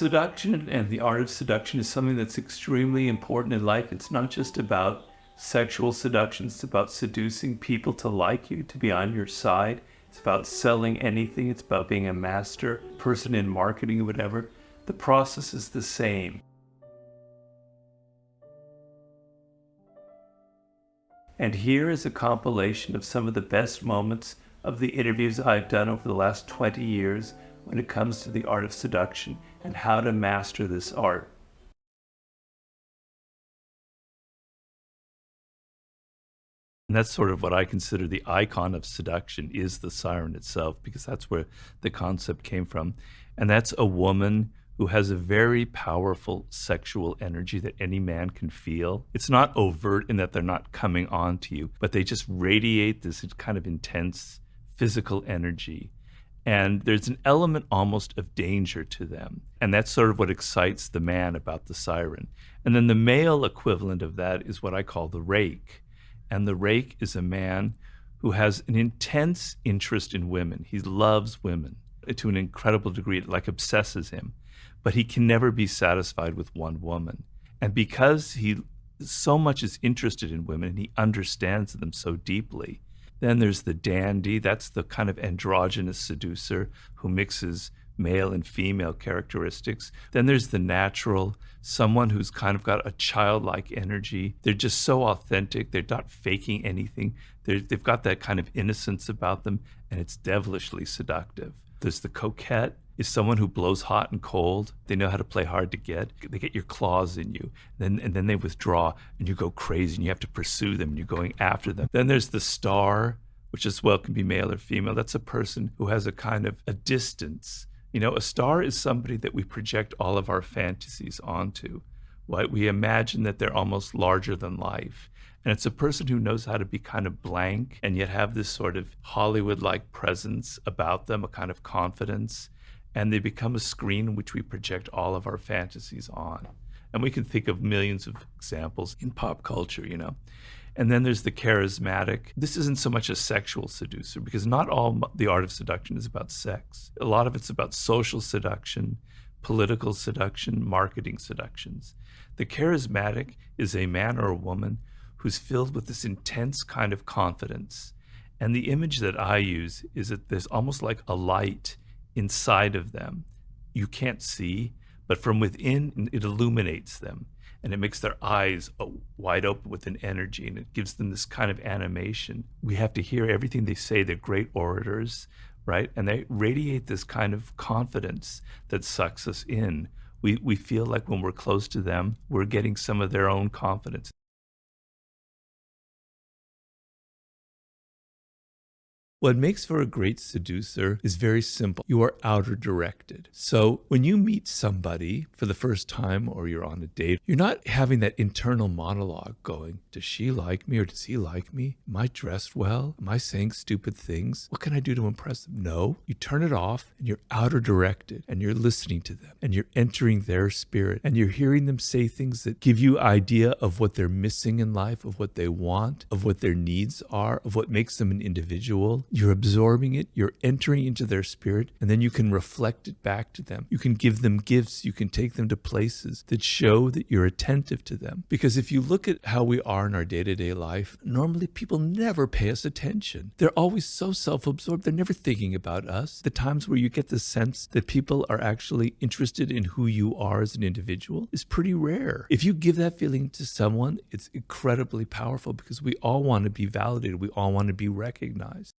Seduction and the art of seduction is something that's extremely important in life. It's not just about sexual seduction, it's about seducing people to like you, to be on your side. It's about selling anything, it's about being a master person in marketing or whatever. The process is the same. And here is a compilation of some of the best moments of the interviews I've done over the last 20 years when it comes to the art of seduction and how to master this art. And that's sort of what I consider the icon of seduction is the siren itself, because that's where the concept came from. And that's a woman who has a very powerful sexual energy that any man can feel. It's not overt in that they're not coming on to you, but they just radiate this kind of intense physical energy and there's an element almost of danger to them. And that's sort of what excites the man about the siren. And then the male equivalent of that is what I call the rake. And the rake is a man who has an intense interest in women. He loves women to an incredible degree, it like obsesses him. But he can never be satisfied with one woman. And because he so much is interested in women and he understands them so deeply, then there's the dandy, that's the kind of androgynous seducer who mixes male and female characteristics. Then there's the natural, someone who's kind of got a childlike energy. They're just so authentic. They're not faking anything. they they've got that kind of innocence about them, and it's devilishly seductive. There's the coquette, is someone who blows hot and cold. They know how to play hard to get. They get your claws in you, then and then they withdraw, and you go crazy, and you have to pursue them, and you're going after them. Then there's the star, which as well can be male or female. That's a person who has a kind of a distance. You know, a star is somebody that we project all of our fantasies onto. Right? We imagine that they're almost larger than life. And it's a person who knows how to be kind of blank and yet have this sort of Hollywood like presence about them, a kind of confidence and they become a screen which we project all of our fantasies on. And we can think of millions of examples in pop culture, you know. And then there's the charismatic. This isn't so much a sexual seducer because not all the art of seduction is about sex. A lot of it's about social seduction, political seduction, marketing seductions. The charismatic is a man or a woman who's filled with this intense kind of confidence. And the image that I use is that there's almost like a light inside of them you can't see, but from within it illuminates them and it makes their eyes uh, wide open with an energy and it gives them this kind of animation. We have to hear everything they say. They're great orators, right? And they radiate this kind of confidence that sucks us in. We, we feel like when we're close to them, we're getting some of their own confidence. What makes for a great seducer is very simple. You are outer directed. So when you meet somebody for the first time or you're on a date, you're not having that internal monologue going, Does she like me or does he like me? Am I dressed well? Am I saying stupid things? What can I do to impress them? No. You turn it off and you're outer directed and you're listening to them and you're entering their spirit and you're hearing them say things that give you idea of what they're missing in life, of what they want, of what their needs are, of what makes them an individual you're absorbing it, you're entering into their spirit, and then you can reflect it back to them. You can give them gifts, you can take them to places that show that you're attentive to them. Because if you look at how we are in our day to day life, normally people never pay us attention. They're always so self absorbed, they're never thinking about us. The times where you get the sense that people are actually interested in who you are as an individual is pretty rare. If you give that feeling to someone, it's incredibly powerful because we all want to be validated, we all want to be recognized.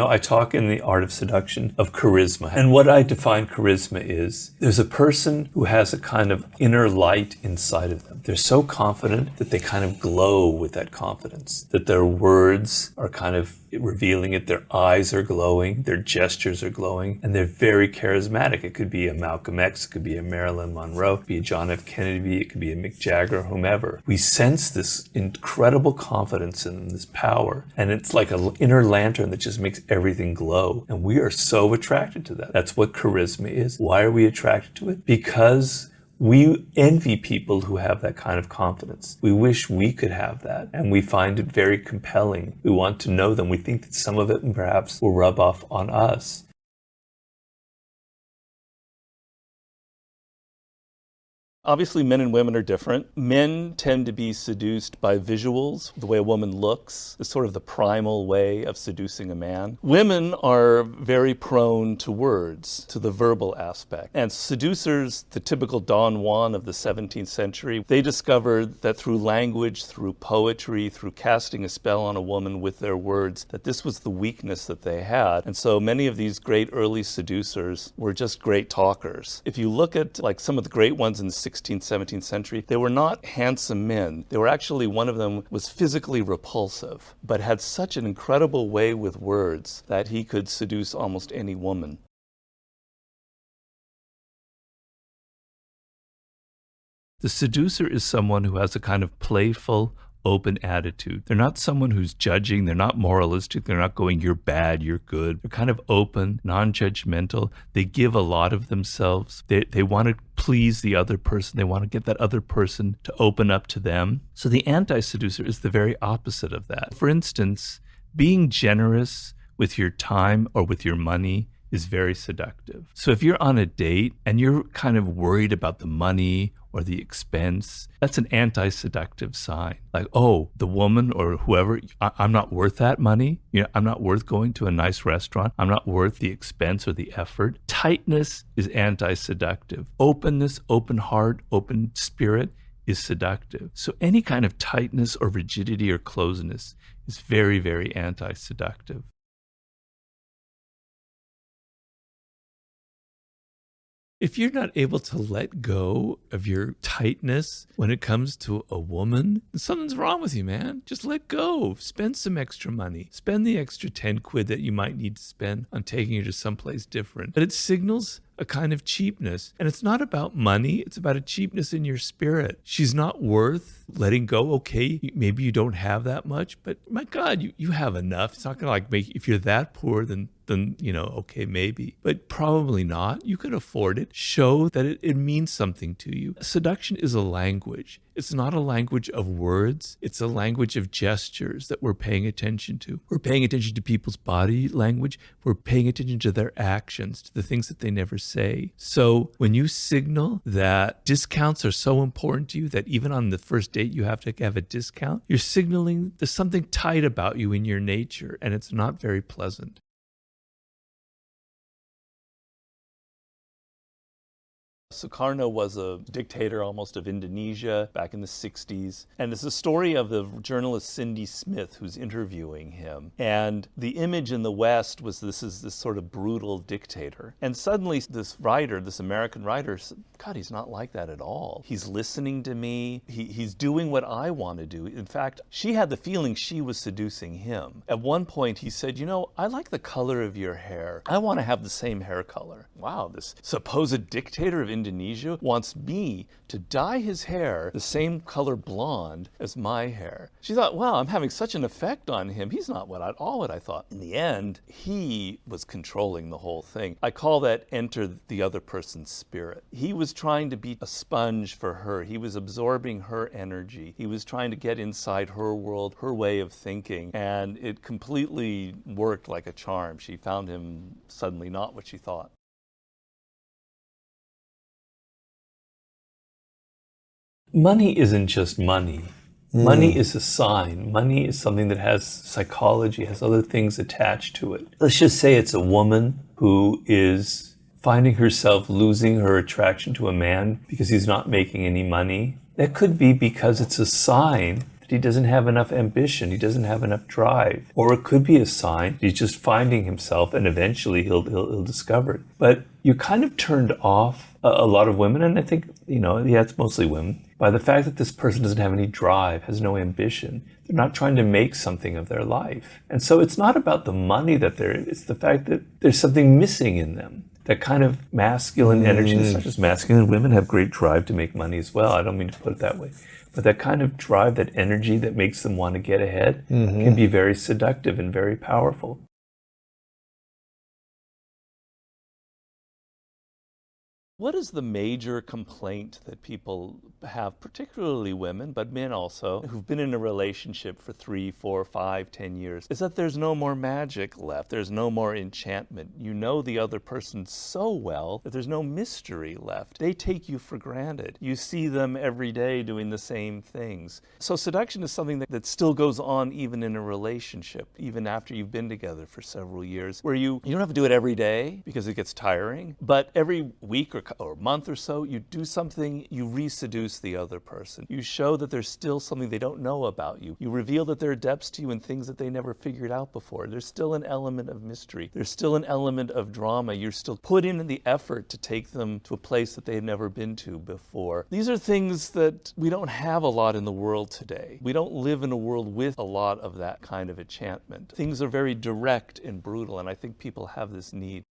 I talk in the art of seduction of charisma. And what I define charisma is there's a person who has a kind of inner light inside of them. They're so confident that they kind of glow with that confidence, that their words are kind of revealing it. Their eyes are glowing, their gestures are glowing, and they're very charismatic. It could be a Malcolm X, it could be a Marilyn Monroe, it could be a John F. Kennedy, it could be a Mick Jagger, whomever. We sense this incredible confidence in them, this power, and it's like an inner lantern that just makes everything glow. And we are so attracted to that. That's what charisma is. Why are we attracted to it? Because We envy people who have that kind of confidence. We wish we could have that, and we find it very compelling. We want to know them. We think that some of it perhaps will rub off on us. Obviously, men and women are different. Men tend to be seduced by visuals, the way a woman looks is sort of the primal way of seducing a man. Women are very prone to words, to the verbal aspect. And seducers, the typical Don Juan of the 17th century, they discovered that through language, through poetry, through casting a spell on a woman with their words, that this was the weakness that they had. And so many of these great early seducers were just great talkers. If you look at like some of the great ones in the 16th, 17th century, they were not handsome men. They were actually, one of them was physically repulsive, but had such an incredible way with words that he could seduce almost any woman. The seducer is someone who has a kind of playful, open attitude. They're not someone who's judging, they're not moralistic, they're not going, you're bad, you're good. They're kind of open, non judgmental. They give a lot of themselves. They, they want to please the other person, they want to get that other person to open up to them. So the anti seducer is the very opposite of that. For instance, being generous with your time or with your money is very seductive. So if you're on a date and you're kind of worried about the money or the expense, that's an anti seductive sign. Like, oh, the woman or whoever, I- am not worth that money. You know, I'm not worth going to a nice restaurant. I'm not worth the expense or the effort. Tightness is anti seductive. Openness, open heart, open spirit is seductive. So any kind of tightness or rigidity or closeness is very, very anti seductive. If you're not able to let go of your tightness when it comes to a woman, something's wrong with you, man. Just let go. Spend some extra money. Spend the extra 10 quid that you might need to spend on taking her to someplace different. But it signals a kind of cheapness. And it's not about money, it's about a cheapness in your spirit. She's not worth letting go. Okay, maybe you don't have that much, but my God, you, you have enough. It's not to like make, if you're that poor, then then you know, okay, maybe, but probably not. You can afford it. Show that it, it means something to you. Seduction is a language. It's not a language of words, it's a language of gestures that we're paying attention to. We're paying attention to people's body language, we're paying attention to their actions, to the things that they never say. So when you signal that discounts are so important to you that even on the first date you have to have a discount, you're signaling there's something tight about you in your nature and it's not very pleasant. Sukarno was a dictator almost of Indonesia back in the 60s. And it's a story of the journalist Cindy Smith who's interviewing him. And the image in the West was this is this sort of brutal dictator. And suddenly this writer, this American writer, God, he's not like that at all. He's listening to me. He, he's doing what I want to do. In fact, she had the feeling she was seducing him. At one point, he said, You know, I like the color of your hair. I want to have the same hair color. Wow, this supposed dictator of Indonesia wants me to dye his hair the same color blonde as my hair. She thought, wow, I'm having such an effect on him. He's not what at all what I thought. In the end, he was controlling the whole thing. I call that enter the other person's spirit. He was trying to be a sponge for her. He was absorbing her energy. He was trying to get inside her world, her way of thinking, and it completely worked like a charm. She found him suddenly not what she thought. Money isn't just money. Mm. Money is a sign. Money is something that has psychology, has other things attached to it. Let's just say it's a woman who is finding herself losing her attraction to a man because he's not making any money. That could be because it's a sign that he doesn't have enough ambition, he doesn't have enough drive. Or it could be a sign he's just finding himself and eventually he'll, he'll, he'll discover it. But you kind of turned off a, a lot of women, and I think, you know, yeah, it's mostly women by the fact that this person doesn't have any drive, has no ambition. They're not trying to make something of their life. And so it's not about the money that they're, it's the fact that there's something missing in them. That kind of masculine mm. energy, it's not just masculine, women have great drive to make money as well. I don't mean to put it that way. But that kind of drive, that energy that makes them want to get ahead mm-hmm. can be very seductive and very powerful. What is the major complaint that people have, particularly women, but men also, who've been in a relationship for three, four, five, ten years, is that there's no more magic left. There's no more enchantment. You know the other person so well that there's no mystery left. They take you for granted. You see them every day doing the same things. So seduction is something that, that still goes on even in a relationship, even after you've been together for several years, where you, you don't have to do it every day because it gets tiring, but every week or or a month or so, you do something, you reseduce the other person. You show that there's still something they don't know about you. You reveal that there are depths to you and things that they never figured out before. There's still an element of mystery. There's still an element of drama. You're still putting in the effort to take them to a place that they've never been to before. These are things that we don't have a lot in the world today. We don't live in a world with a lot of that kind of enchantment. Things are very direct and brutal, and I think people have this need.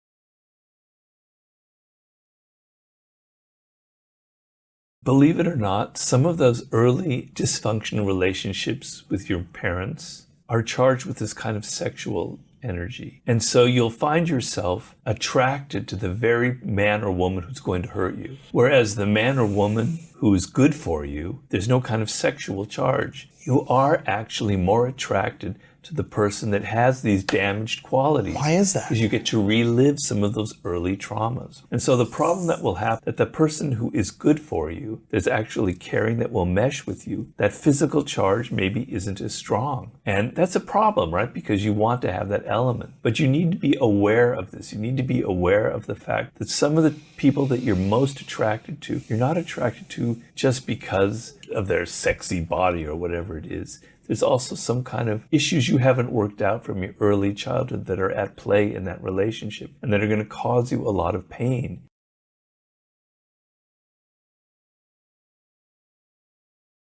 Believe it or not, some of those early dysfunctional relationships with your parents are charged with this kind of sexual energy. And so you'll find yourself attracted to the very man or woman who's going to hurt you. Whereas the man or woman who is good for you, there's no kind of sexual charge. You are actually more attracted to the person that has these damaged qualities. Why is that? Because you get to relive some of those early traumas. And so the problem that will happen that the person who is good for you, that's actually caring, that will mesh with you, that physical charge maybe isn't as strong. And that's a problem, right? Because you want to have that element. But you need to be aware of this. You need to be aware of the fact that some of the people that you're most attracted to, you're not attracted to just because of their sexy body or whatever it is there's also some kind of issues you haven't worked out from your early childhood that are at play in that relationship and that are going to cause you a lot of pain.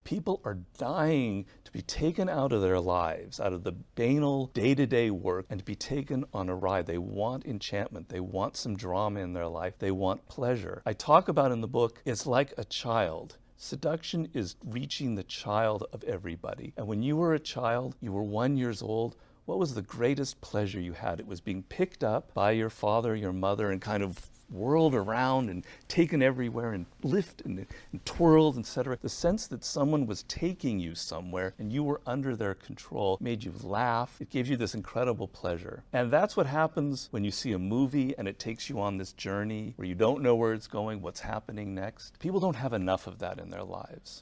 People are dying to be taken out of their lives, out of the banal day to day work, and to be taken on a ride. They want enchantment. They want some drama in their life. They want pleasure. I talk about in the book, it's like a child. Seduction is reaching the child of everybody. And when you were a child, you were one years old, what was the greatest pleasure you had? It was being picked up by your father, your mother, and kind of whirled around and taken everywhere and lifted and, and twirled, etc. The sense that someone was taking you somewhere and you were under their control made you laugh. It gave you this incredible pleasure. And that's what happens when you see a movie and it takes you on this journey where you don't know where it's going, what's happening next. People don't have enough of that in their lives.